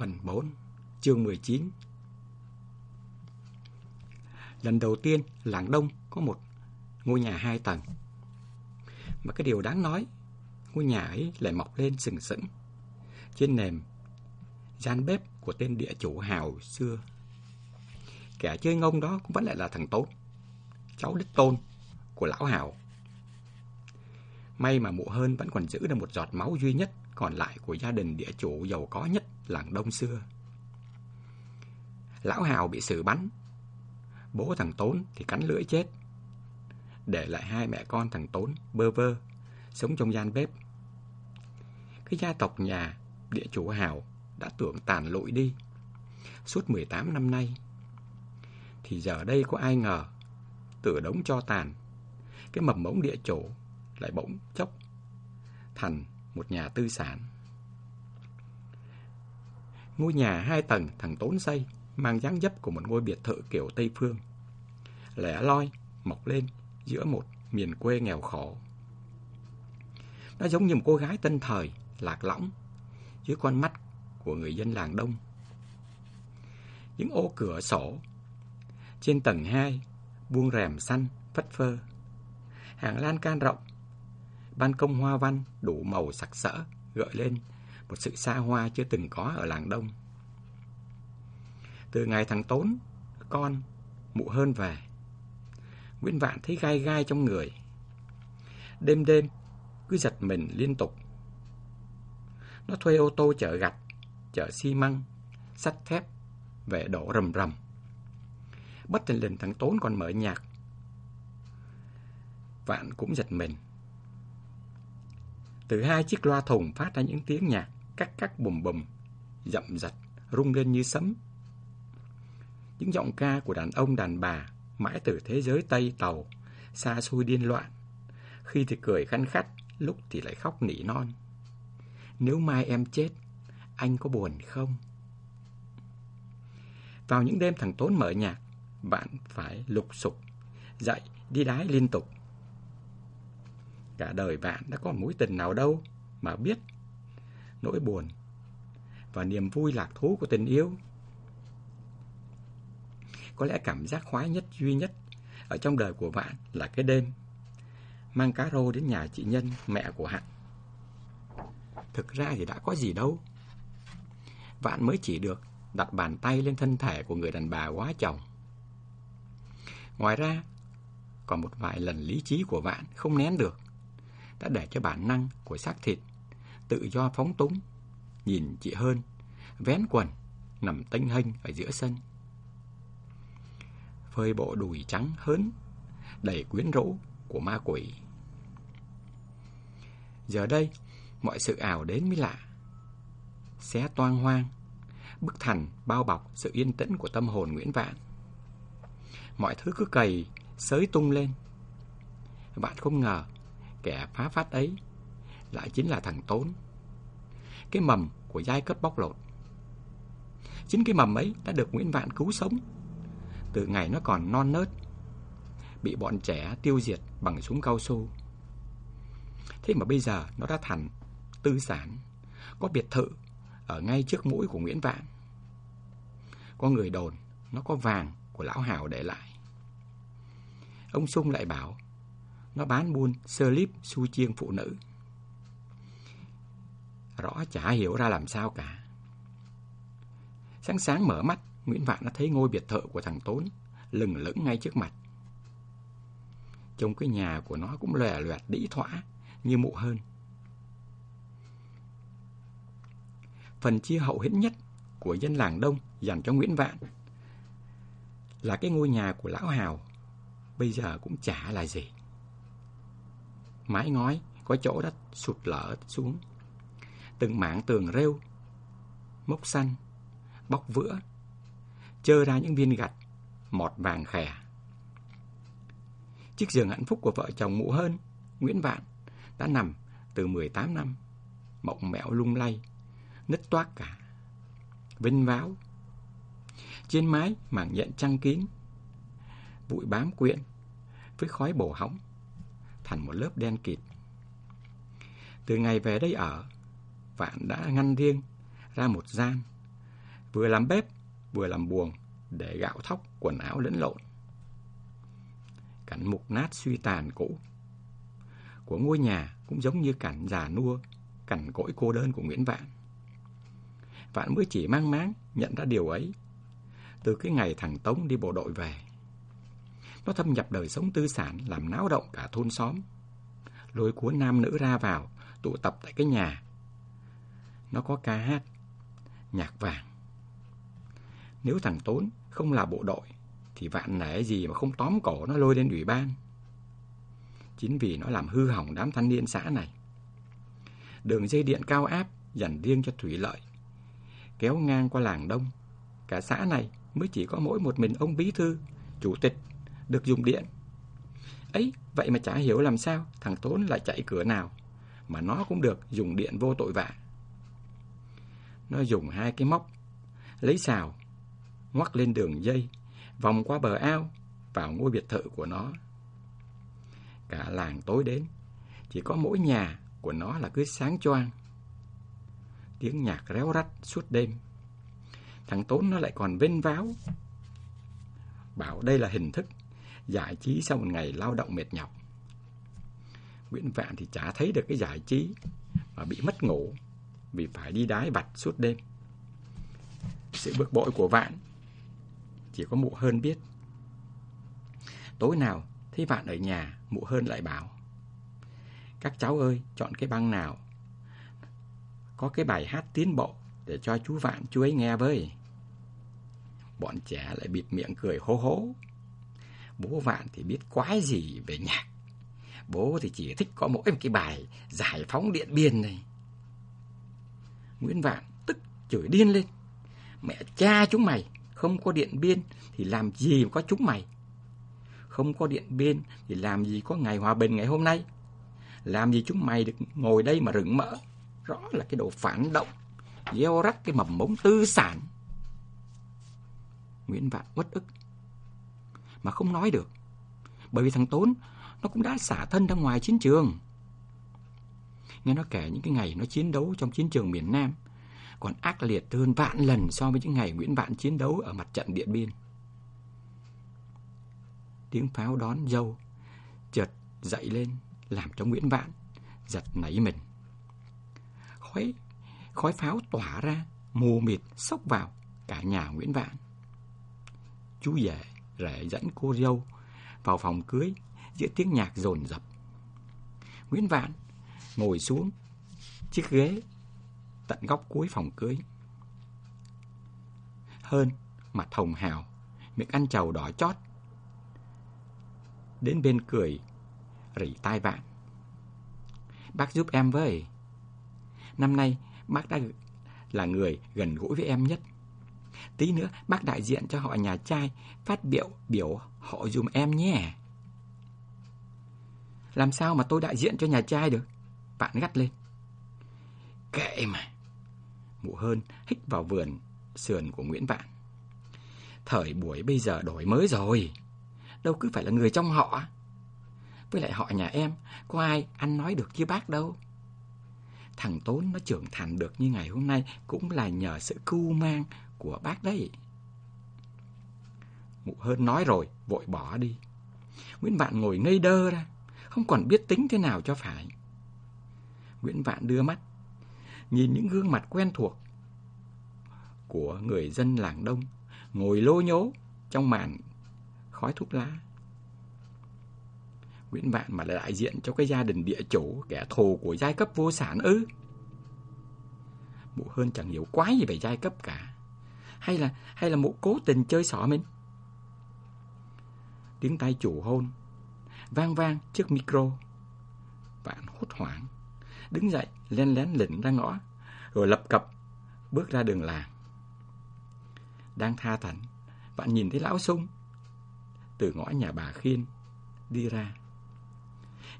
Phần 4 Chương 19 Lần đầu tiên, làng Đông có một ngôi nhà hai tầng. Mà cái điều đáng nói, ngôi nhà ấy lại mọc lên sừng sững trên nền gian bếp của tên địa chủ hào xưa. Kẻ chơi ngông đó cũng vẫn lại là thằng Tốt, cháu đích tôn của lão hào. May mà mụ hơn vẫn còn giữ được một giọt máu duy nhất còn lại của gia đình địa chủ giàu có nhất làng Đông xưa. Lão Hào bị xử bắn, bố thằng Tốn thì cắn lưỡi chết, để lại hai mẹ con thằng Tốn bơ vơ, sống trong gian bếp. Cái gia tộc nhà địa chủ Hào đã tưởng tàn lụi đi suốt 18 năm nay. Thì giờ đây có ai ngờ, từ đống cho tàn, cái mầm mống địa chủ lại bỗng chốc thành một nhà tư sản. Ngôi nhà hai tầng thằng Tốn xây mang dáng dấp của một ngôi biệt thự kiểu Tây Phương. Lẻ loi, mọc lên giữa một miền quê nghèo khổ. Nó giống như một cô gái tân thời, lạc lõng, dưới con mắt của người dân làng đông. Những ô cửa sổ trên tầng 2 buông rèm xanh phất phơ. Hàng lan can rộng ban công hoa văn đủ màu sặc sỡ gợi lên một sự xa hoa chưa từng có ở làng Đông. Từ ngày thằng Tốn, con, mụ hơn về, Nguyễn Vạn thấy gai gai trong người. Đêm đêm, cứ giật mình liên tục. Nó thuê ô tô chở gạch, chở xi măng, sắt thép, về đổ rầm rầm. Bất tình lình thằng Tốn còn mở nhạc. Vạn cũng giật mình. Từ hai chiếc loa thùng phát ra những tiếng nhạc cắt cắt bùm bùm, dậm dặt, rung lên như sấm. Những giọng ca của đàn ông đàn bà mãi từ thế giới Tây Tàu, xa xôi điên loạn. Khi thì cười khăn khắt, lúc thì lại khóc nỉ non. Nếu mai em chết, anh có buồn không? Vào những đêm thằng Tốn mở nhạc, bạn phải lục sục, dậy, đi đái liên tục. Cả đời bạn đã có mối tình nào đâu mà biết nỗi buồn và niềm vui lạc thú của tình yêu. Có lẽ cảm giác khoái nhất duy nhất ở trong đời của bạn là cái đêm mang cá rô đến nhà chị Nhân, mẹ của Hạnh. Thực ra thì đã có gì đâu. Vạn mới chỉ được đặt bàn tay lên thân thể của người đàn bà quá chồng. Ngoài ra, còn một vài lần lý trí của Vạn không nén được đã để cho bản năng của xác thịt tự do phóng túng, nhìn chị hơn, vén quần, nằm tênh hênh ở giữa sân. Phơi bộ đùi trắng hớn, đầy quyến rũ của ma quỷ. Giờ đây, mọi sự ảo đến mới lạ. Xé toang hoang, bức thành bao bọc sự yên tĩnh của tâm hồn Nguyễn Vạn. Mọi thứ cứ cày, sới tung lên. Bạn không ngờ Kẻ phá phát ấy lại chính là thằng Tốn. Cái mầm của giai cấp bóc lột. Chính cái mầm ấy đã được Nguyễn Vạn cứu sống từ ngày nó còn non nớt, bị bọn trẻ tiêu diệt bằng súng cao su. Thế mà bây giờ nó đã thành tư sản, có biệt thự ở ngay trước mũi của Nguyễn Vạn. Có người đồn nó có vàng của lão Hào để lại. Ông Sung lại bảo nó bán buôn sơ líp su chiên phụ nữ. Rõ chả hiểu ra làm sao cả. Sáng sáng mở mắt, Nguyễn Vạn đã thấy ngôi biệt thự của thằng Tốn lừng lững ngay trước mặt. Trong cái nhà của nó cũng lòe loẹt đĩ thỏa như mụ hơn. Phần chia hậu hĩnh nhất của dân làng Đông dành cho Nguyễn Vạn là cái ngôi nhà của Lão Hào bây giờ cũng chả là gì mái ngói có chỗ đất sụt lở xuống. Từng mảng tường rêu, mốc xanh, bóc vữa, chơ ra những viên gạch, mọt vàng khè. Chiếc giường hạnh phúc của vợ chồng mụ hơn, Nguyễn Vạn, đã nằm từ 18 năm, mộng mẹo lung lay, nứt toát cả. Vinh váo. Trên mái mảng nhện trăng kín, bụi bám quyện với khói bổ hóng thành một lớp đen kịt. Từ ngày về đây ở, Vạn đã ngăn riêng ra một gian, vừa làm bếp, vừa làm buồng để gạo thóc, quần áo lẫn lộn. Cảnh mục nát suy tàn cũ của ngôi nhà cũng giống như cảnh già nua, cảnh cỗi cô đơn của Nguyễn Vạn. Vạn mới chỉ mang máng nhận ra điều ấy từ cái ngày thằng Tống đi bộ đội về. Nó thâm nhập đời sống tư sản làm náo động cả thôn xóm. Lôi cuốn nam nữ ra vào, tụ tập tại cái nhà. Nó có ca hát, nhạc vàng. Nếu thằng Tốn không là bộ đội, thì vạn nể gì mà không tóm cổ nó lôi lên ủy ban. Chính vì nó làm hư hỏng đám thanh niên xã này. Đường dây điện cao áp dành riêng cho thủy lợi, kéo ngang qua làng đông. Cả xã này mới chỉ có mỗi một mình ông bí thư, chủ tịch được dùng điện. Ấy, vậy mà chả hiểu làm sao thằng Tốn lại chạy cửa nào mà nó cũng được dùng điện vô tội vạ. Nó dùng hai cái móc, lấy xào, ngoắc lên đường dây, vòng qua bờ ao, vào ngôi biệt thự của nó. Cả làng tối đến, chỉ có mỗi nhà của nó là cứ sáng choang. Tiếng nhạc réo rắt suốt đêm. Thằng Tốn nó lại còn vênh váo. Bảo đây là hình thức giải trí sau một ngày lao động mệt nhọc. Nguyễn Vạn thì chả thấy được cái giải trí mà bị mất ngủ vì phải đi đái vặt suốt đêm. Sự bực bội của Vạn chỉ có mụ hơn biết. Tối nào thấy Vạn ở nhà, mụ hơn lại bảo. Các cháu ơi, chọn cái băng nào. Có cái bài hát tiến bộ để cho chú Vạn chú ấy nghe với. Bọn trẻ lại bịt miệng cười hô hố. Bố Vạn thì biết quái gì về nhạc. Bố thì chỉ thích có mỗi một cái bài giải phóng điện biên này. Nguyễn Vạn tức chửi điên lên. Mẹ cha chúng mày, không có điện biên thì làm gì mà có chúng mày. Không có điện biên thì làm gì có ngày hòa bình ngày hôm nay. Làm gì chúng mày được ngồi đây mà rừng mỡ. Rõ là cái đồ phản động, gieo rắc cái mầm mống tư sản. Nguyễn Vạn uất ức, mà không nói được. Bởi vì thằng Tốn, nó cũng đã xả thân ra ngoài chiến trường. Nghe nó kể những cái ngày nó chiến đấu trong chiến trường miền Nam, còn ác liệt hơn vạn lần so với những ngày Nguyễn Vạn chiến đấu ở mặt trận Điện Biên. Tiếng pháo đón dâu chợt dậy lên làm cho Nguyễn Vạn giật nảy mình. Khói khói pháo tỏa ra mù mịt xốc vào cả nhà Nguyễn Vạn. Chú rể rể dẫn cô dâu vào phòng cưới giữa tiếng nhạc dồn dập. Nguyễn Vạn ngồi xuống chiếc ghế tận góc cuối phòng cưới. Hơn mặt hồng hào, miệng ăn trầu đỏ chót. Đến bên cười, rỉ tai bạn Bác giúp em với. Năm nay bác đã là người gần gũi với em nhất. Tí nữa bác đại diện cho họ nhà trai phát biểu biểu họ dùm em nhé. Làm sao mà tôi đại diện cho nhà trai được? Bạn gắt lên. Kệ mà. Mụ hơn hích vào vườn sườn của Nguyễn Vạn. Thời buổi bây giờ đổi mới rồi. Đâu cứ phải là người trong họ. Với lại họ nhà em, có ai ăn nói được như bác đâu. Thằng Tốn nó trưởng thành được như ngày hôm nay cũng là nhờ sự cưu mang của bác đấy. Mụ hơn nói rồi, vội bỏ đi. Nguyễn Vạn ngồi ngây đơ ra, không còn biết tính thế nào cho phải. Nguyễn Vạn đưa mắt, nhìn những gương mặt quen thuộc của người dân làng đông, ngồi lô nhố trong màn khói thuốc lá. Nguyễn Vạn mà là đại diện cho cái gia đình địa chủ, kẻ thù của giai cấp vô sản ư. Mụ hơn chẳng hiểu quái gì về giai cấp cả. Hay là hay là mụ cố tình chơi xỏ mình? Tiếng tay chủ hôn vang vang trước micro. Vạn hốt hoảng, đứng dậy len lén lỉnh ra ngõ, rồi lập cập bước ra đường làng. Đang tha thẩn, bạn nhìn thấy lão sung từ ngõ nhà bà Khiên đi ra.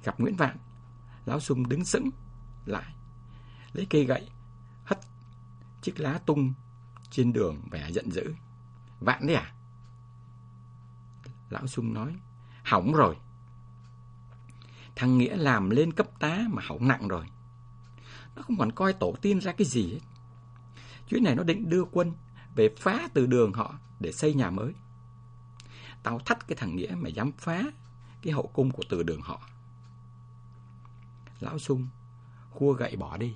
Gặp Nguyễn Vạn, lão sung đứng sững lại, lấy cây gậy hất chiếc lá tung trên đường vẻ giận dữ. Vạn đấy à? Lão sung nói, hỏng rồi. Thằng Nghĩa làm lên cấp tá mà hỏng nặng rồi. Nó không còn coi tổ tiên ra cái gì hết. Chuyến này nó định đưa quân về phá từ đường họ để xây nhà mới. Tao thách cái thằng Nghĩa mà dám phá cái hậu cung của từ đường họ. Lão sung khua gậy bỏ đi.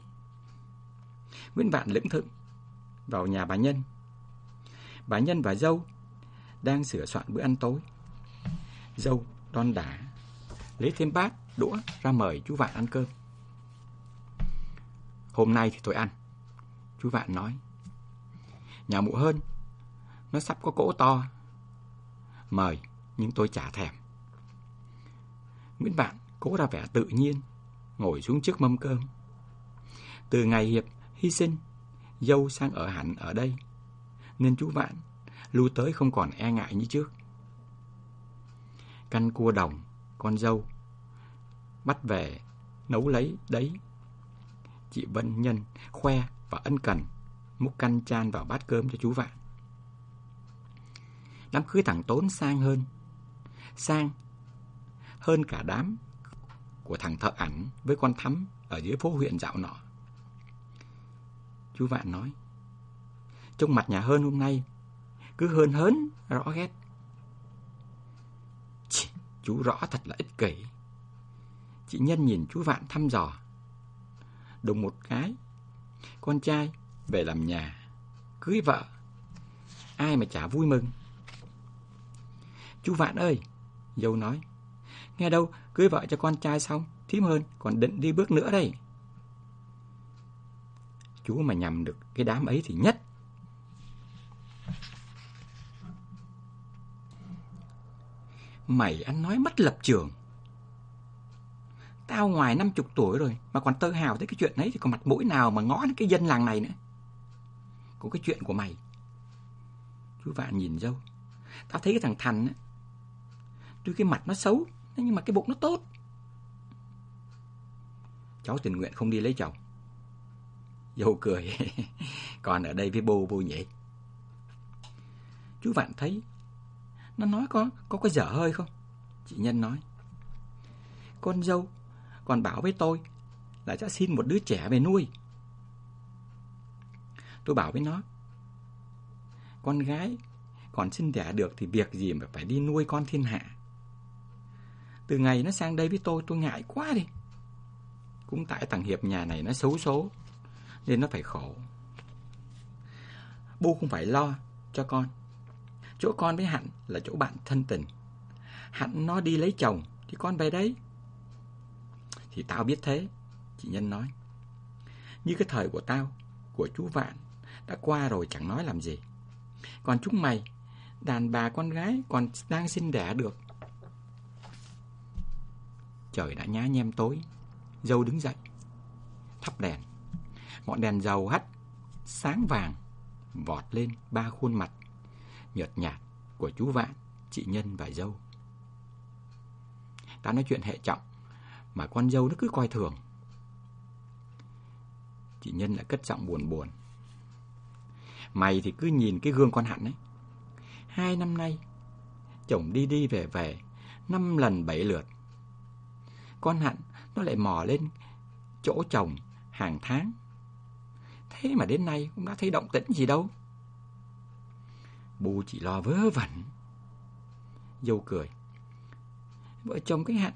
Nguyễn Vạn lững thững vào nhà bà Nhân. Bà Nhân và dâu đang sửa soạn bữa ăn tối. Dâu đon đả lấy thêm bát, đũa ra mời chú Vạn ăn cơm. Hôm nay thì tôi ăn. Chú Vạn nói. Nhà mụ hơn, nó sắp có cỗ to. Mời, nhưng tôi chả thèm. Nguyễn Vạn cố ra vẻ tự nhiên, ngồi xuống trước mâm cơm. Từ ngày Hiệp hy sinh, dâu sang ở hẳn ở đây, nên chú Vạn lưu tới không còn e ngại như trước. Căn cua đồng, con dâu, bắt về, nấu lấy đấy. Chị Vân Nhân khoe và ân cần, múc canh chan vào bát cơm cho chú Vạn. Đám cưới thằng Tốn sang hơn. Sang hơn cả đám của thằng thợ ảnh với con thắm ở dưới phố huyện dạo nọ. Chú Vạn nói, trông mặt nhà hơn hôm nay, cứ hơn hớn, rõ ghét. Chị, chú rõ thật là ích kỷ. Chị Nhân nhìn chú Vạn thăm dò. Đùng một cái, con trai về làm nhà, cưới vợ. Ai mà chả vui mừng. Chú Vạn ơi, dâu nói, nghe đâu cưới vợ cho con trai xong, thím hơn, còn định đi bước nữa đây. Chú mà nhầm được cái đám ấy thì nhất. Mày ăn nói mất lập trường. Tao ngoài năm chục tuổi rồi, mà còn tơ hào tới cái chuyện ấy thì còn mặt mũi nào mà ngó đến cái dân làng này nữa. Có cái chuyện của mày. Chú Vạn nhìn dâu. Tao thấy cái thằng Thành á. Tuy cái mặt nó xấu nhưng mà cái bụng nó tốt. Cháu tình nguyện không đi lấy chồng. Dâu cười. Còn ở đây với bô bô nhỉ? Chú Vạn thấy, nó nói có có cái dở hơi không? Chị Nhân nói. Con dâu còn bảo với tôi là sẽ xin một đứa trẻ về nuôi. Tôi bảo với nó, con gái còn sinh đẻ được thì việc gì mà phải đi nuôi con thiên hạ. Từ ngày nó sang đây với tôi, tôi ngại quá đi. Cũng tại thằng Hiệp nhà này nó xấu số, nên nó phải khổ. Bu không phải lo cho con. Chỗ con với Hạnh là chỗ bạn thân tình. Hạnh nó đi lấy chồng, thì con về đấy. Thì tao biết thế, chị Nhân nói. Như cái thời của tao, của chú Vạn, đã qua rồi chẳng nói làm gì. Còn chúng mày, đàn bà con gái còn đang sinh đẻ được. Trời đã nhá nhem tối, dâu đứng dậy, thắp đèn. Ngọn đèn dầu hắt, sáng vàng, vọt lên ba khuôn mặt, nhợt nhạt của chú Vạn, chị Nhân và dâu. Ta nói chuyện hệ trọng, mà con dâu nó cứ coi thường. Chị Nhân lại cất giọng buồn buồn. Mày thì cứ nhìn cái gương con Hạnh ấy. Hai năm nay, chồng đi đi về về, năm lần bảy lượt. Con Hạnh nó lại mò lên chỗ chồng hàng tháng. Thế mà đến nay cũng đã thấy động tĩnh gì đâu. Bu chỉ lo vớ vẩn. Dâu cười. Vợ chồng cái Hạnh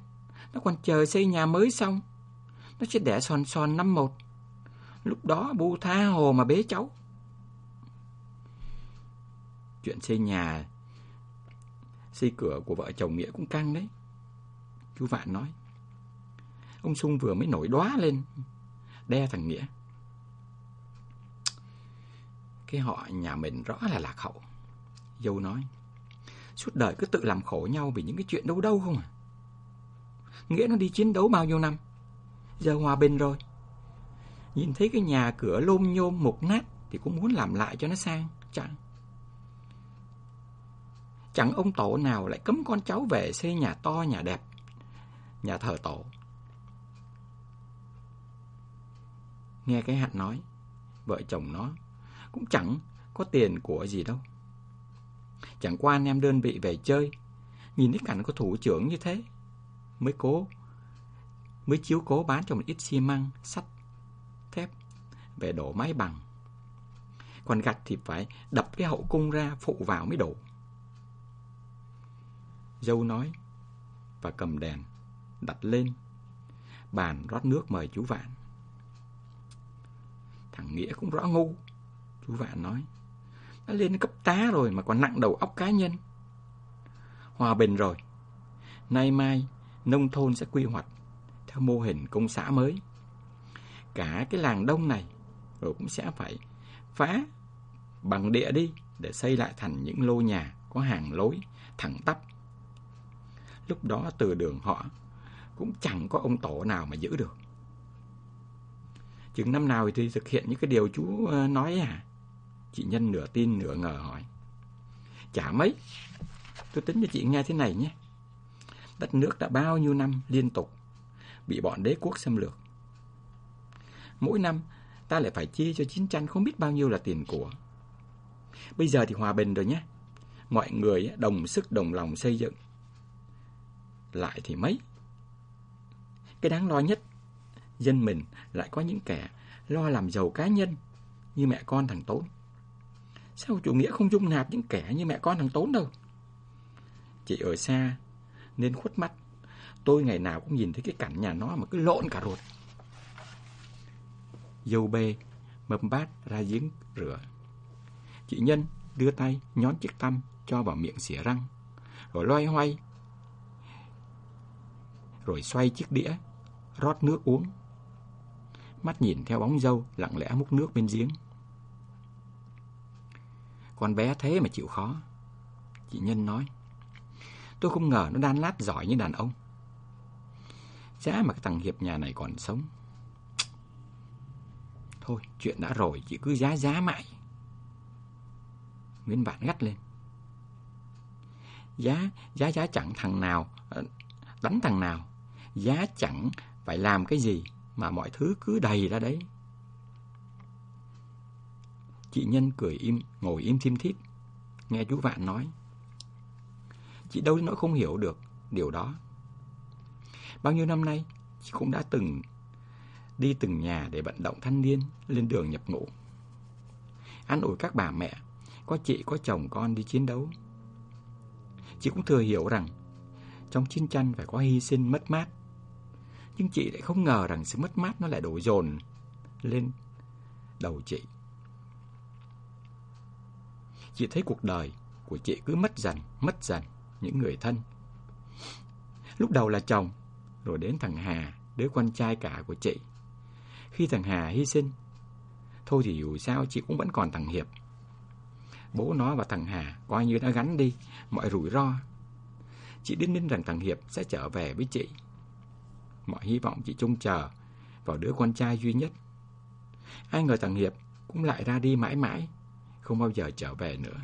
nó còn chờ xây nhà mới xong. Nó sẽ đẻ son son năm một. Lúc đó bu tha hồ mà bế cháu. Chuyện xây nhà, xây cửa của vợ chồng Nghĩa cũng căng đấy. Chú Vạn nói. Ông Sung vừa mới nổi đóa lên, đe thằng Nghĩa. Cái họ nhà mình rõ là lạc hậu. Dâu nói, suốt đời cứ tự làm khổ nhau vì những cái chuyện đâu đâu không à. Nghĩa nó đi chiến đấu bao nhiêu năm, giờ hòa bình rồi. Nhìn thấy cái nhà cửa lôm nhôm mục nát thì cũng muốn làm lại cho nó sang, chẳng. Chẳng ông tổ nào lại cấm con cháu về xây nhà to nhà đẹp, nhà thờ tổ. Nghe cái hạt nói, vợ chồng nó cũng chẳng có tiền của gì đâu. Chẳng qua anh em đơn vị về chơi, nhìn thấy cảnh của thủ trưởng như thế, mới cố, mới chiếu cố bán cho một ít xi măng, sắt, thép, về đổ máy bằng. Còn gạch thì phải đập cái hậu cung ra phụ vào mới đổ Dâu nói và cầm đèn đặt lên bàn rót nước mời chú Vạn. Thằng Nghĩa cũng rõ ngu. Chú Vạn nói. Đã lên cấp tá rồi mà còn nặng đầu óc cá nhân. Hòa bình rồi. Nay mai, nông thôn sẽ quy hoạch theo mô hình công xã mới. Cả cái làng đông này rồi cũng sẽ phải phá bằng địa đi để xây lại thành những lô nhà có hàng lối thẳng tắp. Lúc đó từ đường họ cũng chẳng có ông tổ nào mà giữ được. Chừng năm nào thì thực hiện những cái điều chú ờ, nói à? Chị Nhân nửa tin nửa ngờ hỏi. Chả mấy. Tôi tính cho chị nghe thế này nhé. Đất nước đã bao nhiêu năm liên tục bị bọn đế quốc xâm lược. Mỗi năm ta lại phải chi cho chiến tranh không biết bao nhiêu là tiền của. Bây giờ thì hòa bình rồi nhé. Mọi người đồng sức đồng lòng xây dựng. Lại thì mấy. Cái đáng lo nhất, dân mình lại có những kẻ lo làm giàu cá nhân như mẹ con thằng Tốn. Sao chủ nghĩa không dung nạp những kẻ như mẹ con thằng Tốn đâu? Chị ở xa nên khuất mắt. Tôi ngày nào cũng nhìn thấy cái cảnh nhà nó mà cứ lộn cả ruột. Dâu bê mâm bát ra giếng rửa. Chị Nhân đưa tay nhón chiếc tăm cho vào miệng xỉa răng, rồi loay hoay, rồi xoay chiếc đĩa, rót nước uống. Mắt nhìn theo bóng dâu lặng lẽ múc nước bên giếng. Con bé thế mà chịu khó. Chị Nhân nói. Tôi không ngờ nó đan lát giỏi như đàn ông. Chả mà cái thằng Hiệp nhà này còn sống. Thôi, chuyện đã rồi, chị cứ giá giá mãi. Nguyễn Vạn gắt lên. Giá, giá giá chẳng thằng nào, ờ, đánh thằng nào. Giá chẳng phải làm cái gì mà mọi thứ cứ đầy ra đấy. Chị Nhân cười im, ngồi im thim thít. Nghe chú Vạn nói. Chị đâu đến nỗi không hiểu được điều đó. Bao nhiêu năm nay, chị cũng đã từng đi từng nhà để vận động thanh niên lên đường nhập ngũ. Ăn ủi các bà mẹ, có chị có chồng con đi chiến đấu. Chị cũng thừa hiểu rằng trong chiến tranh phải có hy sinh mất mát. Nhưng chị lại không ngờ rằng sự mất mát nó lại đổ dồn lên đầu chị. Chị thấy cuộc đời của chị cứ mất dần, mất dần những người thân. Lúc đầu là chồng, rồi đến thằng Hà, đứa con trai cả của chị. Khi thằng Hà hy sinh, thôi thì dù sao chị cũng vẫn còn thằng Hiệp. Bố nó và thằng Hà coi như đã gắn đi mọi rủi ro. Chị đinh ninh rằng thằng Hiệp sẽ trở về với chị. Mọi hy vọng chị trông chờ vào đứa con trai duy nhất. Ai ngờ thằng Hiệp cũng lại ra đi mãi mãi, không bao giờ trở về nữa.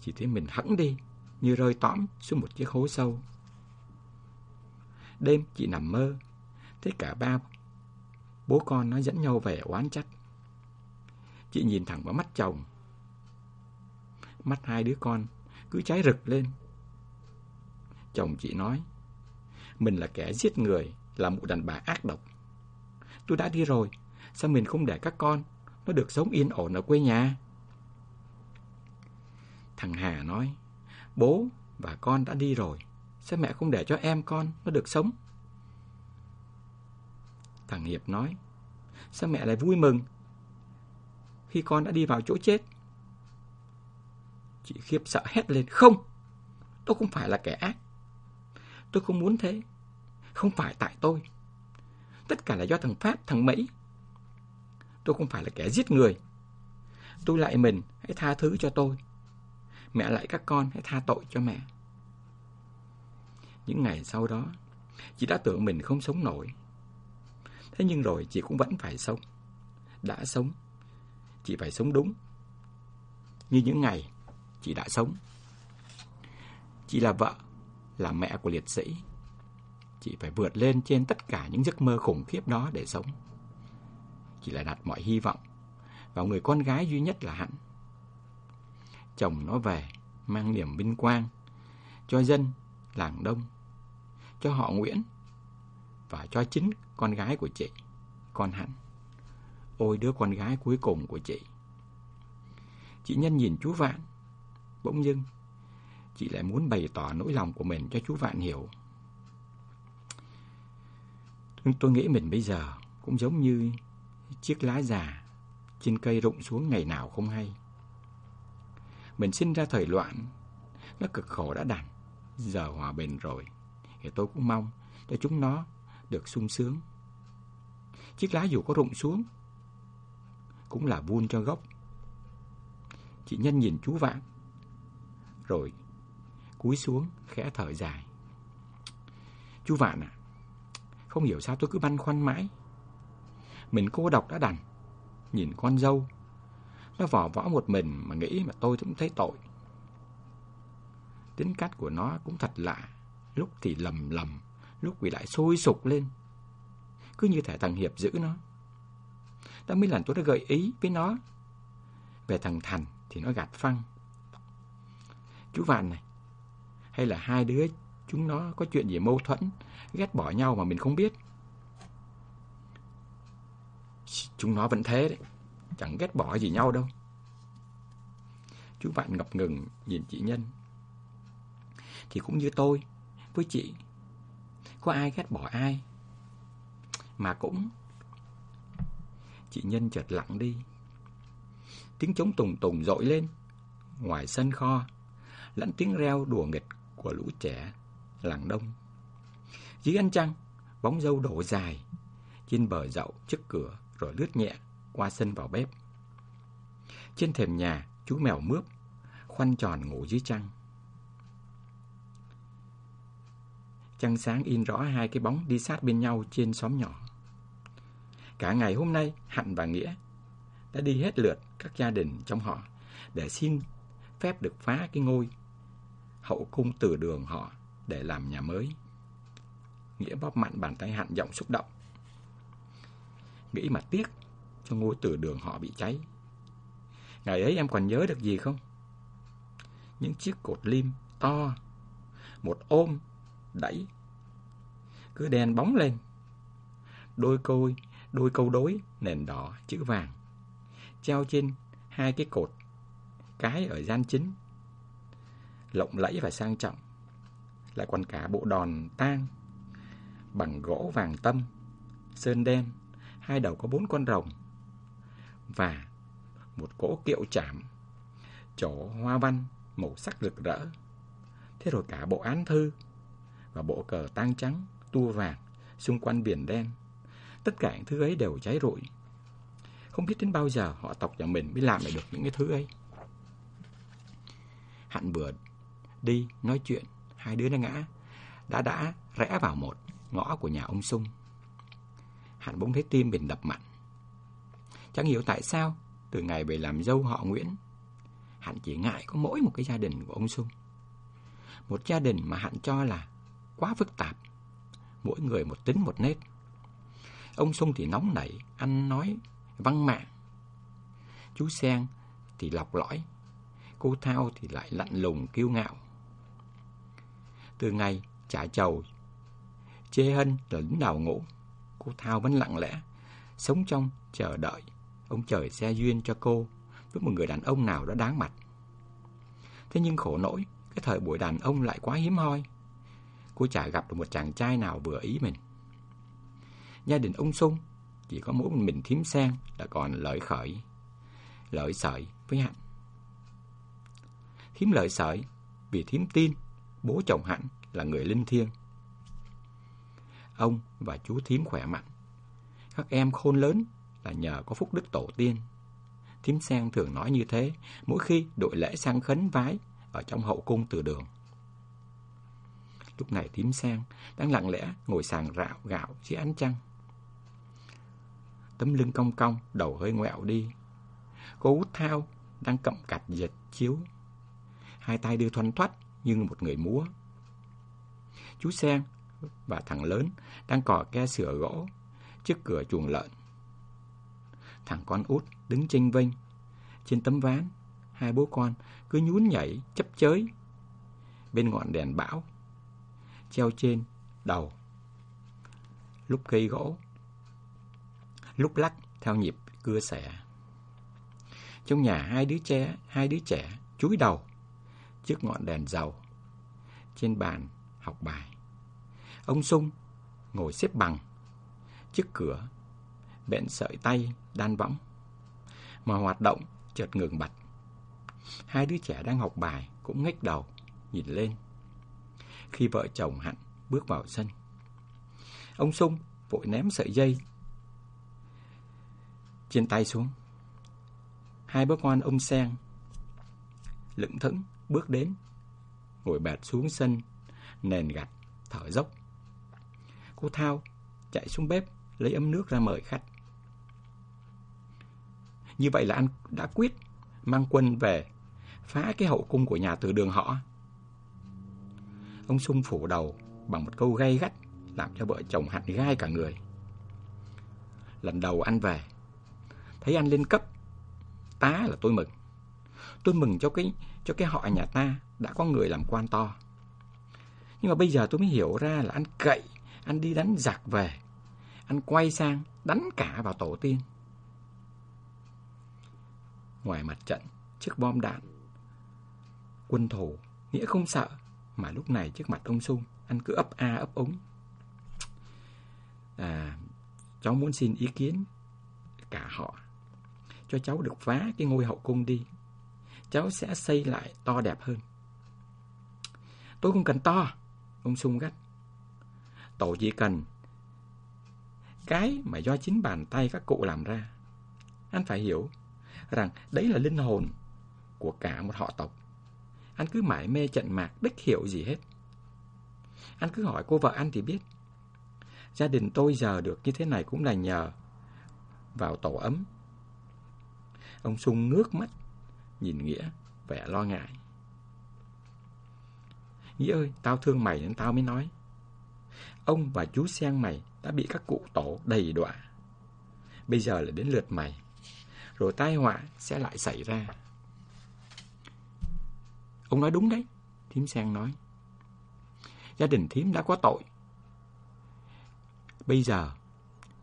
Chỉ thấy mình hẳn đi, như rơi tõm xuống một chiếc hố sâu. Đêm chị nằm mơ, thấy cả ba bố con nó dẫn nhau về oán trách. Chị nhìn thẳng vào mắt chồng. Mắt hai đứa con cứ cháy rực lên. Chồng chị nói, mình là kẻ giết người, là một đàn bà ác độc. Tôi đã đi rồi, sao mình không để các con nó được sống yên ổn ở quê nhà? Thằng Hà nói, bố và con đã đi rồi, sao mẹ không để cho em con nó được sống? Thằng Hiệp nói, sao mẹ lại vui mừng khi con đã đi vào chỗ chết? Chị khiếp sợ hét lên, không, tôi không phải là kẻ ác. Tôi không muốn thế, không phải tại tôi. Tất cả là do thằng Pháp, thằng Mỹ. Tôi không phải là kẻ giết người. Tôi lại mình, hãy tha thứ cho tôi. Mẹ lại các con, hãy tha tội cho mẹ. Những ngày sau đó, chị đã tưởng mình không sống nổi. Thế nhưng rồi chị cũng vẫn phải sống. Đã sống, chị phải sống đúng. Như những ngày chị đã sống. Chị là vợ, là mẹ của liệt sĩ. Chị phải vượt lên trên tất cả những giấc mơ khủng khiếp đó để sống. Chị lại đặt mọi hy vọng vào người con gái duy nhất là hắn. Chồng nó về, mang niềm vinh quang cho dân làng Đông, cho họ Nguyễn và cho chính con gái của chị, con hạnh Ôi đứa con gái cuối cùng của chị, Chị Nhân nhìn chú Vạn. Bỗng dưng, chị lại muốn bày tỏ nỗi lòng của mình cho chú Vạn hiểu. Tôi nghĩ mình bây giờ cũng giống như chiếc lá già trên cây rụng xuống ngày nào không hay. Mình sinh ra thời loạn, nó cực khổ đã đành, giờ hòa bình rồi, thì tôi cũng mong cho chúng nó được sung sướng. Chiếc lá dù có rụng xuống, cũng là vun cho gốc. Chị Nhân nhìn chú Vạn, rồi cúi xuống khẽ thở dài. Chú Vạn à, không hiểu sao tôi cứ băn khoăn mãi. Mình cô độc đã đành, nhìn con dâu, nó vỏ võ một mình mà nghĩ mà tôi cũng thấy tội. Tính cách của nó cũng thật lạ, lúc thì lầm lầm, lúc thì lại sôi sục lên. Cứ như thể thằng Hiệp giữ nó. Đã mấy lần tôi đã gợi ý với nó. Về thằng Thành thì nó gạt phăng. Chú Vạn này, hay là hai đứa chúng nó có chuyện gì mâu thuẫn, ghét bỏ nhau mà mình không biết. Chúng nó vẫn thế đấy, chẳng ghét bỏ gì nhau đâu. Chú bạn ngập ngừng nhìn chị Nhân. Thì cũng như tôi, với chị, có ai ghét bỏ ai. Mà cũng... Chị Nhân chợt lặng đi. Tiếng trống tùng tùng dội lên, ngoài sân kho, lẫn tiếng reo đùa nghịch của lũ trẻ làng đông. Dưới ánh trăng, bóng dâu đổ dài trên bờ dậu trước cửa rồi lướt nhẹ qua sân vào bếp. Trên thềm nhà, chú mèo mướp khoanh tròn ngủ dưới trăng. Trăng sáng in rõ hai cái bóng đi sát bên nhau trên xóm nhỏ. Cả ngày hôm nay, Hạnh và Nghĩa đã đi hết lượt các gia đình trong họ để xin phép được phá cái ngôi hậu cung từ đường họ để làm nhà mới. Nghĩa bóp mạnh bàn tay Hạnh giọng xúc động. Nghĩ mà tiếc cho ngôi từ đường họ bị cháy. Ngày ấy em còn nhớ được gì không? Những chiếc cột lim to, một ôm, đẩy, cứ đèn bóng lên. Đôi côi, đôi câu đối, nền đỏ, chữ vàng, treo trên hai cái cột, cái ở gian chính, lộng lẫy và sang trọng. Lại còn cả bộ đòn tang bằng gỗ vàng tâm, sơn đen, hai đầu có bốn con rồng và một cỗ kiệu chạm, chỗ hoa văn màu sắc rực rỡ. Thế rồi cả bộ án thư và bộ cờ tang trắng, tua vàng xung quanh biển đen. Tất cả những thứ ấy đều cháy rụi. Không biết đến bao giờ họ tộc nhà mình mới làm lại được những cái thứ ấy. Hạnh vừa đi nói chuyện, hai đứa nó ngã, đã đã rẽ vào một ngõ của nhà ông Sung. Hạnh bỗng thấy tim mình đập mạnh. Chẳng hiểu tại sao, từ ngày về làm dâu họ Nguyễn, Hạnh chỉ ngại có mỗi một cái gia đình của ông Sung. Một gia đình mà Hạnh cho là quá phức tạp, mỗi người một tính một nết. Ông Sung thì nóng nảy, ăn nói, văn mạng. Chú Sen thì lọc lõi, cô Thao thì lại lạnh lùng kiêu ngạo. Từ ngày trả chầu, chê hân là lính đào ngủ, cô Thao vẫn lặng lẽ, sống trong chờ đợi ông trời xe duyên cho cô với một người đàn ông nào đó đáng mặt. Thế nhưng khổ nỗi, cái thời buổi đàn ông lại quá hiếm hoi. Cô chả gặp được một chàng trai nào vừa ý mình. Gia đình ông Sung chỉ có mỗi mình thím sen là còn lợi khởi, lợi sợi với Hạnh. Thím lợi sợi vì thím tin bố chồng Hạnh là người linh thiêng. Ông và chú thím khỏe mạnh. Các em khôn lớn là nhờ có phúc đức tổ tiên. Thím Sen thường nói như thế mỗi khi đội lễ sang khấn vái ở trong hậu cung từ đường. Lúc này thím Sen đang lặng lẽ ngồi sàng rạo gạo dưới ánh trăng. Tấm lưng cong cong, đầu hơi ngoẹo đi. Cô út thao đang cậm cạch giật chiếu. Hai tay đưa thoăn thoắt như một người múa. Chú Sen và thằng lớn đang cò ke sửa gỗ trước cửa chuồng lợn. Thằng con út đứng chênh vênh trên tấm ván, hai bố con cứ nhún nhảy chấp chới bên ngọn đèn bão treo trên đầu. Lúc cây gỗ, lúc lắc theo nhịp cưa xẻ. trong nhà hai đứa trẻ, hai đứa trẻ chúi đầu trước ngọn đèn dầu trên bàn học bài. Ông Sung ngồi xếp bằng trước cửa, bện sợi tay đan võng mà hoạt động chợt ngừng bặt. Hai đứa trẻ đang học bài cũng ngách đầu nhìn lên. Khi vợ chồng Hạnh bước vào sân, ông Sung vội ném sợi dây trên tay xuống. Hai bố con ông Sen lững thững bước đến, ngồi bệt xuống sân, nền gạch, thở dốc. Cô Thao chạy xuống bếp, lấy ấm nước ra mời khách. Như vậy là anh đã quyết mang quân về phá cái hậu cung của nhà từ đường họ. Ông Sung phủ đầu bằng một câu gay gắt làm cho vợ chồng hạn gai cả người. Lần đầu anh về, thấy anh lên cấp, tá là tôi mừng. Tôi mừng cho cái cho cái họ nhà ta đã có người làm quan to. Nhưng mà bây giờ tôi mới hiểu ra là anh cậy, anh đi đánh giặc về. Anh quay sang đánh cả vào tổ tiên. Ngoài mặt trận, trước bom đạn, quân thủ, nghĩa không sợ. Mà lúc này trước mặt ông Sung, anh cứ ấp a ấp ống. À, cháu muốn xin ý kiến cả họ cho cháu được phá cái ngôi hậu cung đi cháu sẽ xây lại to đẹp hơn. Tôi không cần to, ông Sung gắt. Tổ chỉ cần cái mà do chính bàn tay các cụ làm ra. Anh phải hiểu rằng đấy là linh hồn của cả một họ tộc. Anh cứ mãi mê trận mạc đích hiểu gì hết. Anh cứ hỏi cô vợ anh thì biết. Gia đình tôi giờ được như thế này cũng là nhờ vào tổ ấm. Ông Sung ngước mắt nhìn Nghĩa, vẻ lo ngại. Nghĩa ơi, tao thương mày nên tao mới nói. Ông và chú Sen mày đã bị các cụ tổ đầy đọa. Bây giờ là đến lượt mày. Rồi tai họa sẽ lại xảy ra. Ông nói đúng đấy, thím Sang nói. Gia đình thím đã có tội. Bây giờ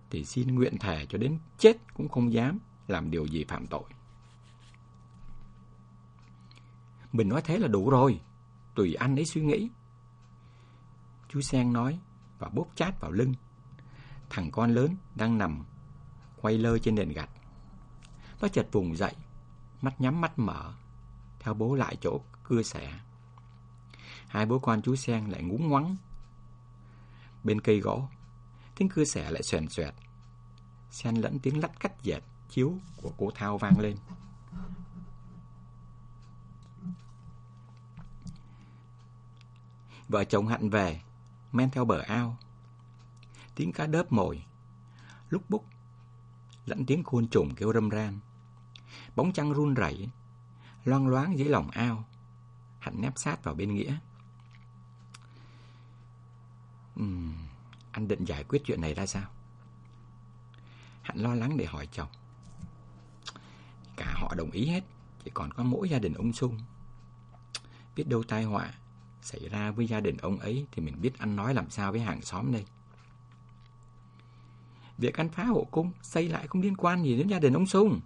thì xin nguyện thề cho đến chết cũng không dám làm điều gì phạm tội. Mình nói thế là đủ rồi. Tùy anh ấy suy nghĩ. Chú Sang nói và bóp chát vào lưng. Thằng con lớn đang nằm quay lơ trên nền gạch. Nó chợt vùng dậy, mắt nhắm mắt mở, theo bố lại chỗ cưa xẻ. Hai bố con chú Sen lại ngúng ngoắng. Bên cây gỗ, tiếng cưa xẻ lại xoèn xoẹt. Sen lẫn tiếng lách cách dệt chiếu của cô Thao vang lên. Vợ chồng Hạnh về, men theo bờ ao. Tiếng cá đớp mồi, lúc búc, lẫn tiếng côn trùng kêu râm ran. Bóng trăng run rẩy, loang loáng dưới lòng ao. Hạnh nép sát vào bên Nghĩa. Uhm, anh định giải quyết chuyện này ra sao? Hạnh lo lắng để hỏi chồng. Cả họ đồng ý hết, chỉ còn có mỗi gia đình ông Sung. Biết đâu tai họa xảy ra với gia đình ông ấy thì mình biết ăn nói làm sao với hàng xóm đây. Việc ăn phá hộ cung xây lại không liên quan gì đến gia đình ông Sung.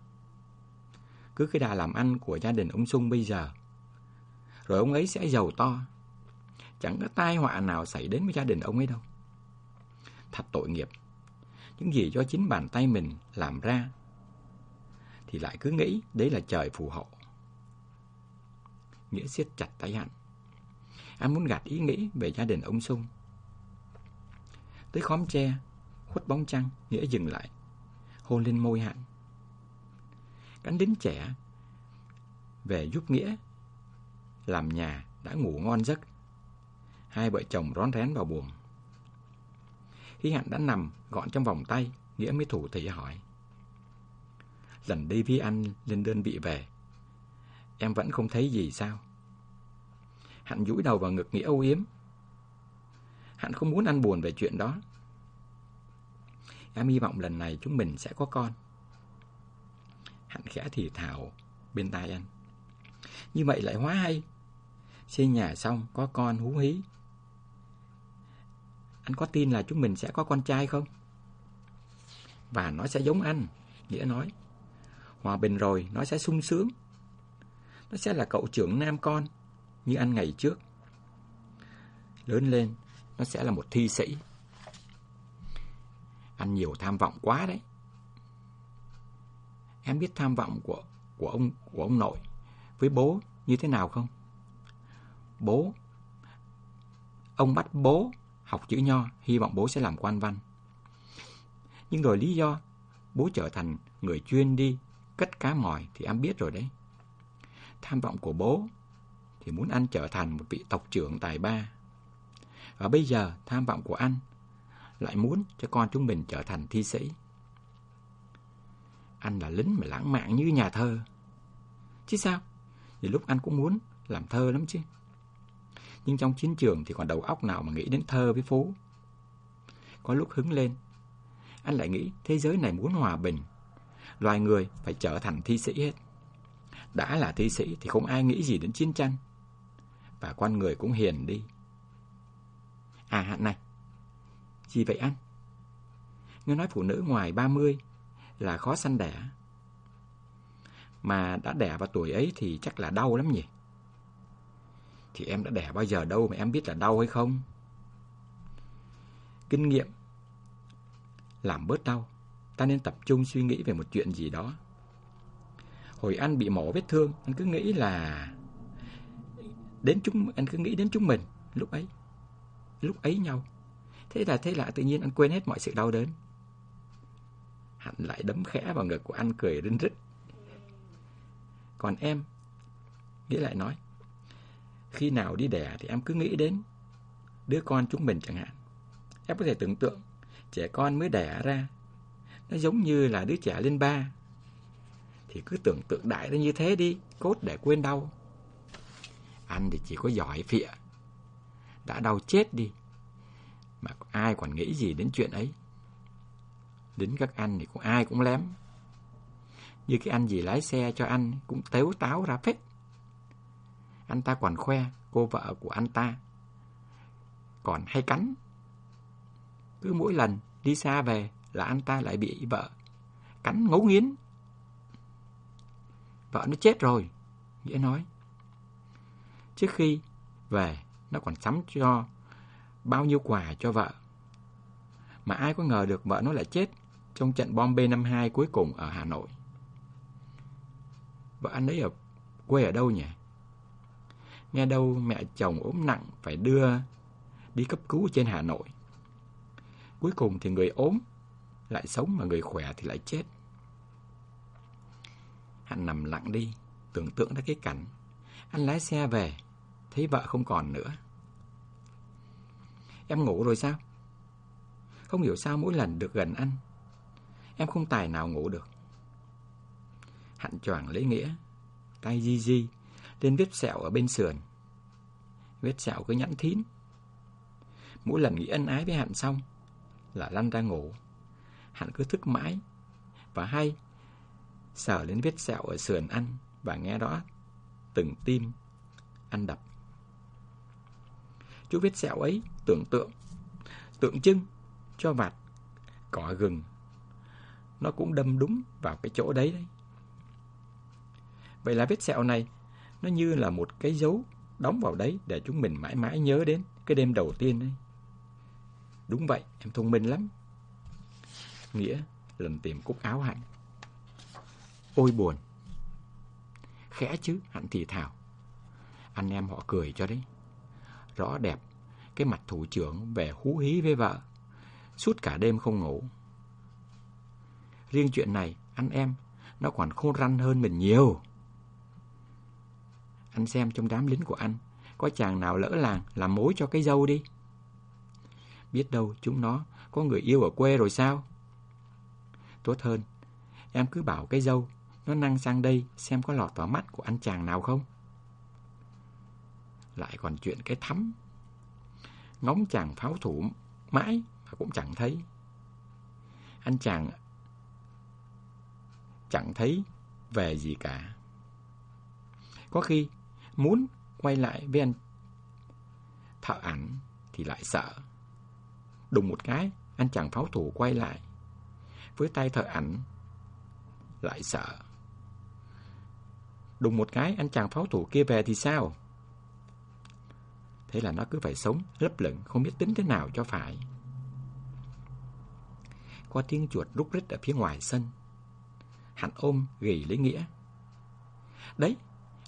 Cứ cái đà làm ăn của gia đình ông Sung bây giờ, rồi ông ấy sẽ giàu to. Chẳng có tai họa nào xảy đến với gia đình ông ấy đâu. Thật tội nghiệp. Những gì do chính bàn tay mình làm ra thì lại cứ nghĩ đấy là trời phù hộ. Nghĩa siết chặt tay hạnh. Anh muốn gạt ý nghĩ về gia đình ông Sung. Tới khóm tre, khuất bóng trăng, Nghĩa dừng lại, hôn lên môi Hạnh. Cánh đính trẻ về giúp Nghĩa làm nhà đã ngủ ngon giấc. Hai vợ chồng rón rén vào buồng. Khi Hạnh đã nằm gọn trong vòng tay, Nghĩa mới thủ thì hỏi. Lần đi Vi anh lên đơn vị về, em vẫn không thấy gì sao? Hạnh dũi đầu vào ngực Nghĩa âu yếm. Hạnh không muốn anh buồn về chuyện đó. Em hy vọng lần này chúng mình sẽ có con. Hạnh khẽ thì thào bên tai anh. Như vậy lại hóa hay. Xây nhà xong có con hú hí. Anh có tin là chúng mình sẽ có con trai không? Và nó sẽ giống anh, Nghĩa nói. Hòa bình rồi, nó sẽ sung sướng. Nó sẽ là cậu trưởng nam con, như anh ngày trước. Lớn lên, nó sẽ là một thi sĩ ăn nhiều tham vọng quá đấy. Em biết tham vọng của của ông của ông nội với bố như thế nào không? Bố Ông bắt bố học chữ nho, hy vọng bố sẽ làm quan văn. Nhưng rồi lý do bố trở thành người chuyên đi cất cá mòi thì em biết rồi đấy. Tham vọng của bố thì muốn anh trở thành một vị tộc trưởng tài ba. Và bây giờ tham vọng của anh lại muốn cho con chúng mình trở thành thi sĩ. Anh là lính mà lãng mạn như nhà thơ. Chứ sao? Thì lúc anh cũng muốn làm thơ lắm chứ. Nhưng trong chiến trường thì còn đầu óc nào mà nghĩ đến thơ với phú. Có lúc hứng lên, anh lại nghĩ thế giới này muốn hòa bình. Loài người phải trở thành thi sĩ hết. Đã là thi sĩ thì không ai nghĩ gì đến chiến tranh. Và con người cũng hiền đi. À hạn này, gì vậy anh? Nghe nói phụ nữ ngoài 30 là khó sanh đẻ. Mà đã đẻ vào tuổi ấy thì chắc là đau lắm nhỉ? Thì em đã đẻ bao giờ đâu mà em biết là đau hay không? Kinh nghiệm làm bớt đau, ta nên tập trung suy nghĩ về một chuyện gì đó. Hồi anh bị mổ vết thương, anh cứ nghĩ là đến chúng anh cứ nghĩ đến chúng mình lúc ấy. Lúc ấy nhau. Thế là thế là tự nhiên anh quên hết mọi sự đau đớn. Hạnh lại đấm khẽ vào ngực của anh cười rinh rít. Còn em, Nghĩa lại nói, khi nào đi đẻ thì em cứ nghĩ đến đứa con chúng mình chẳng hạn. Em có thể tưởng tượng trẻ con mới đẻ ra, nó giống như là đứa trẻ lên ba. Thì cứ tưởng tượng đại ra như thế đi, cốt để quên đau. Anh thì chỉ có giỏi phịa, đã đau chết đi. Mà ai còn nghĩ gì đến chuyện ấy. Đến các anh thì cũng ai cũng lém. Như cái anh gì lái xe cho anh cũng tếu táo ra phết. Anh ta còn khoe cô vợ của anh ta. Còn hay cắn. Cứ mỗi lần đi xa về là anh ta lại bị vợ cắn ngấu nghiến. Vợ nó chết rồi, Nghĩa nói. Trước khi về, nó còn sắm cho bao nhiêu quà cho vợ. Mà ai có ngờ được vợ nó lại chết trong trận bom B-52 cuối cùng ở Hà Nội. Vợ anh ấy ở quê ở đâu nhỉ? Nghe đâu mẹ chồng ốm nặng phải đưa đi cấp cứu trên Hà Nội. Cuối cùng thì người ốm lại sống mà người khỏe thì lại chết. Hắn nằm lặng đi, tưởng tượng ra cái cảnh. Anh lái xe về, thấy vợ không còn nữa. Em ngủ rồi sao? Không hiểu sao mỗi lần được gần anh, em không tài nào ngủ được. Hạnh choàng lấy nghĩa, tay di di, lên vết sẹo ở bên sườn. Vết sẹo cứ nhẵn thín. Mỗi lần nghĩ ân ái với Hạnh xong, là lăn ra ngủ. Hạnh cứ thức mãi, và hay sờ lên vết sẹo ở sườn anh và nghe rõ từng tim anh đập. Chú vết sẹo ấy tưởng tượng, tượng trưng cho vạt cỏ gừng. Nó cũng đâm đúng vào cái chỗ đấy đấy. Vậy là vết sẹo này nó như là một cái dấu đóng vào đấy để chúng mình mãi mãi nhớ đến cái đêm đầu tiên đấy. Đúng vậy, em thông minh lắm. Nghĩa lần tìm cúc áo Hạnh. Ôi buồn. Khẽ chứ, Hạnh thì thảo Anh em họ cười cho đấy. Rõ đẹp, cái mặt thủ trưởng về hú hí với vợ. Suốt cả đêm không ngủ. Riêng chuyện này, anh em, nó còn khôn răn hơn mình nhiều. Anh xem trong đám lính của anh, có chàng nào lỡ làng làm mối cho cái dâu đi. Biết đâu chúng nó có người yêu ở quê rồi sao? Tốt hơn, em cứ bảo cái dâu nó năng sang đây xem có lọt vào mắt của anh chàng nào không. Lại còn chuyện cái thắm. Ngóng chàng pháo thủ mãi mà cũng chẳng thấy. Anh chàng chẳng thấy về gì cả. Có khi muốn quay lại với anh thợ ảnh thì lại sợ. Đùng một cái, anh chàng pháo thủ quay lại. Với tay thợ ảnh lại sợ. đùng một cái anh chàng pháo thủ kia về thì sao? Thế là nó cứ phải sống lấp lửng không biết tính thế nào cho phải. Qua tiếng chuột rúc rít ở phía ngoài sân. Hắn ôm gỉ lấy Nghĩa. Đấy,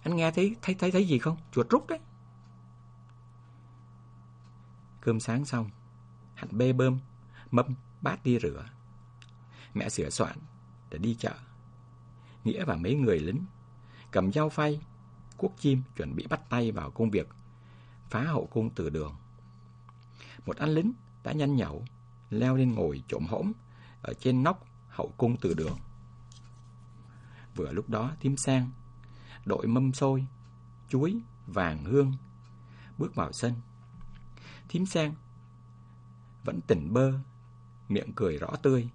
anh nghe thấy thấy thấy thấy gì không? Chuột rúc đấy. Cơm sáng xong, hắn bê bơm, mâm, bát đi rửa. Mẹ sửa soạn để đi chợ. Nghĩa và mấy người lính cầm dao phay, cuốc chim chuẩn bị bắt tay vào công việc phá hậu cung từ đường. Một anh lính đã nhanh nhậu leo lên ngồi trộm hổm ở trên nóc hậu cung từ đường. Vừa lúc đó thím sang, đội mâm xôi, chuối, vàng hương, bước vào sân. Thím sang vẫn tỉnh bơ, miệng cười rõ tươi.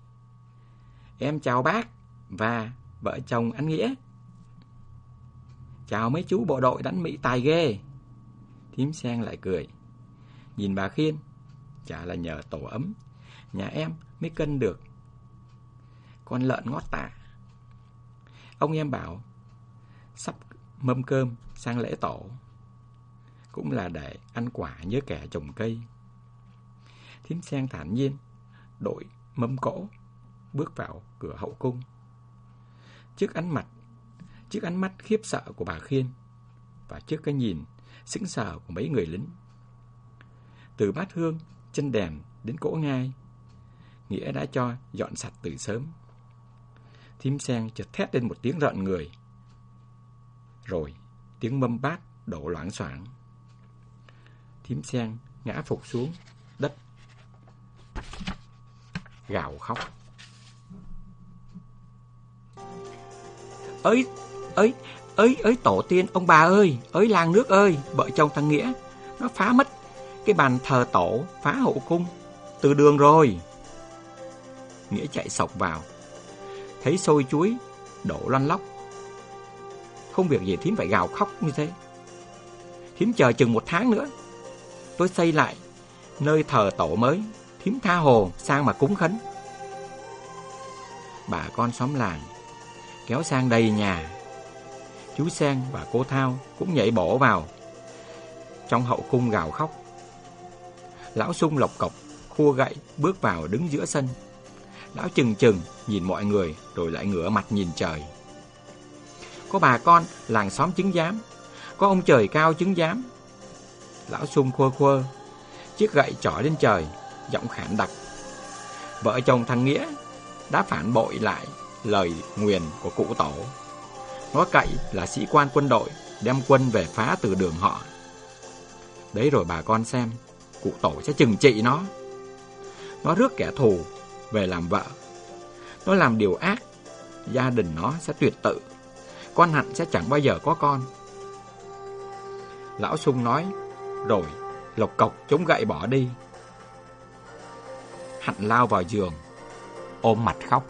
Em chào bác và vợ chồng anh Nghĩa. Chào mấy chú bộ đội đánh Mỹ tài ghê. Thím Sen lại cười. Nhìn bà Khiên, chả là nhờ tổ ấm, nhà em mới cân được. Con lợn ngót tạ. Ông em bảo, sắp mâm cơm sang lễ tổ. Cũng là để ăn quả nhớ kẻ trồng cây. Thím Sen thản nhiên, đội mâm cỗ, bước vào cửa hậu cung. Trước ánh mặt, trước ánh mắt khiếp sợ của bà Khiên, và trước cái nhìn sững sờ của mấy người lính. Từ bát hương, chân đèn đến cỗ ngai, Nghĩa đã cho dọn sạch từ sớm. Thím sen chợt thét lên một tiếng rợn người. Rồi, tiếng mâm bát đổ loãng xoảng. Thím sen ngã phục xuống đất. Gào khóc. Ơi, ơi, ấy ới tổ tiên, ông bà ơi, ới làng nước ơi vợ chồng thằng nghĩa. Nó phá mất cái bàn thờ tổ, phá hậu cung, từ đường rồi. Nghĩa chạy sọc vào. Thấy sôi chuối, đổ lăn lóc. Không việc gì thím phải gào khóc như thế. Thím chờ chừng một tháng nữa, tôi xây lại nơi thờ tổ mới. Thím tha hồ, sang mà cúng khấn. Bà con xóm làng kéo sang đầy nhà chú Sen và cô Thao cũng nhảy bổ vào. Trong hậu cung gào khóc. Lão sung lộc cọc khua gậy, bước vào đứng giữa sân. Lão chừng chừng nhìn mọi người rồi lại ngửa mặt nhìn trời. Có bà con làng xóm chứng giám, có ông trời cao chứng giám. Lão sung khua khua, chiếc gậy trỏ lên trời, giọng khản đặc. Vợ chồng thằng Nghĩa đã phản bội lại lời nguyền của cụ tổ. Nó cậy là sĩ quan quân đội đem quân về phá từ đường họ. Đấy rồi bà con xem, cụ tổ sẽ trừng trị nó. Nó rước kẻ thù về làm vợ. Nó làm điều ác, gia đình nó sẽ tuyệt tự. Con hạnh sẽ chẳng bao giờ có con. Lão sung nói, rồi lộc cộc chống gậy bỏ đi. Hạnh lao vào giường, ôm mặt khóc.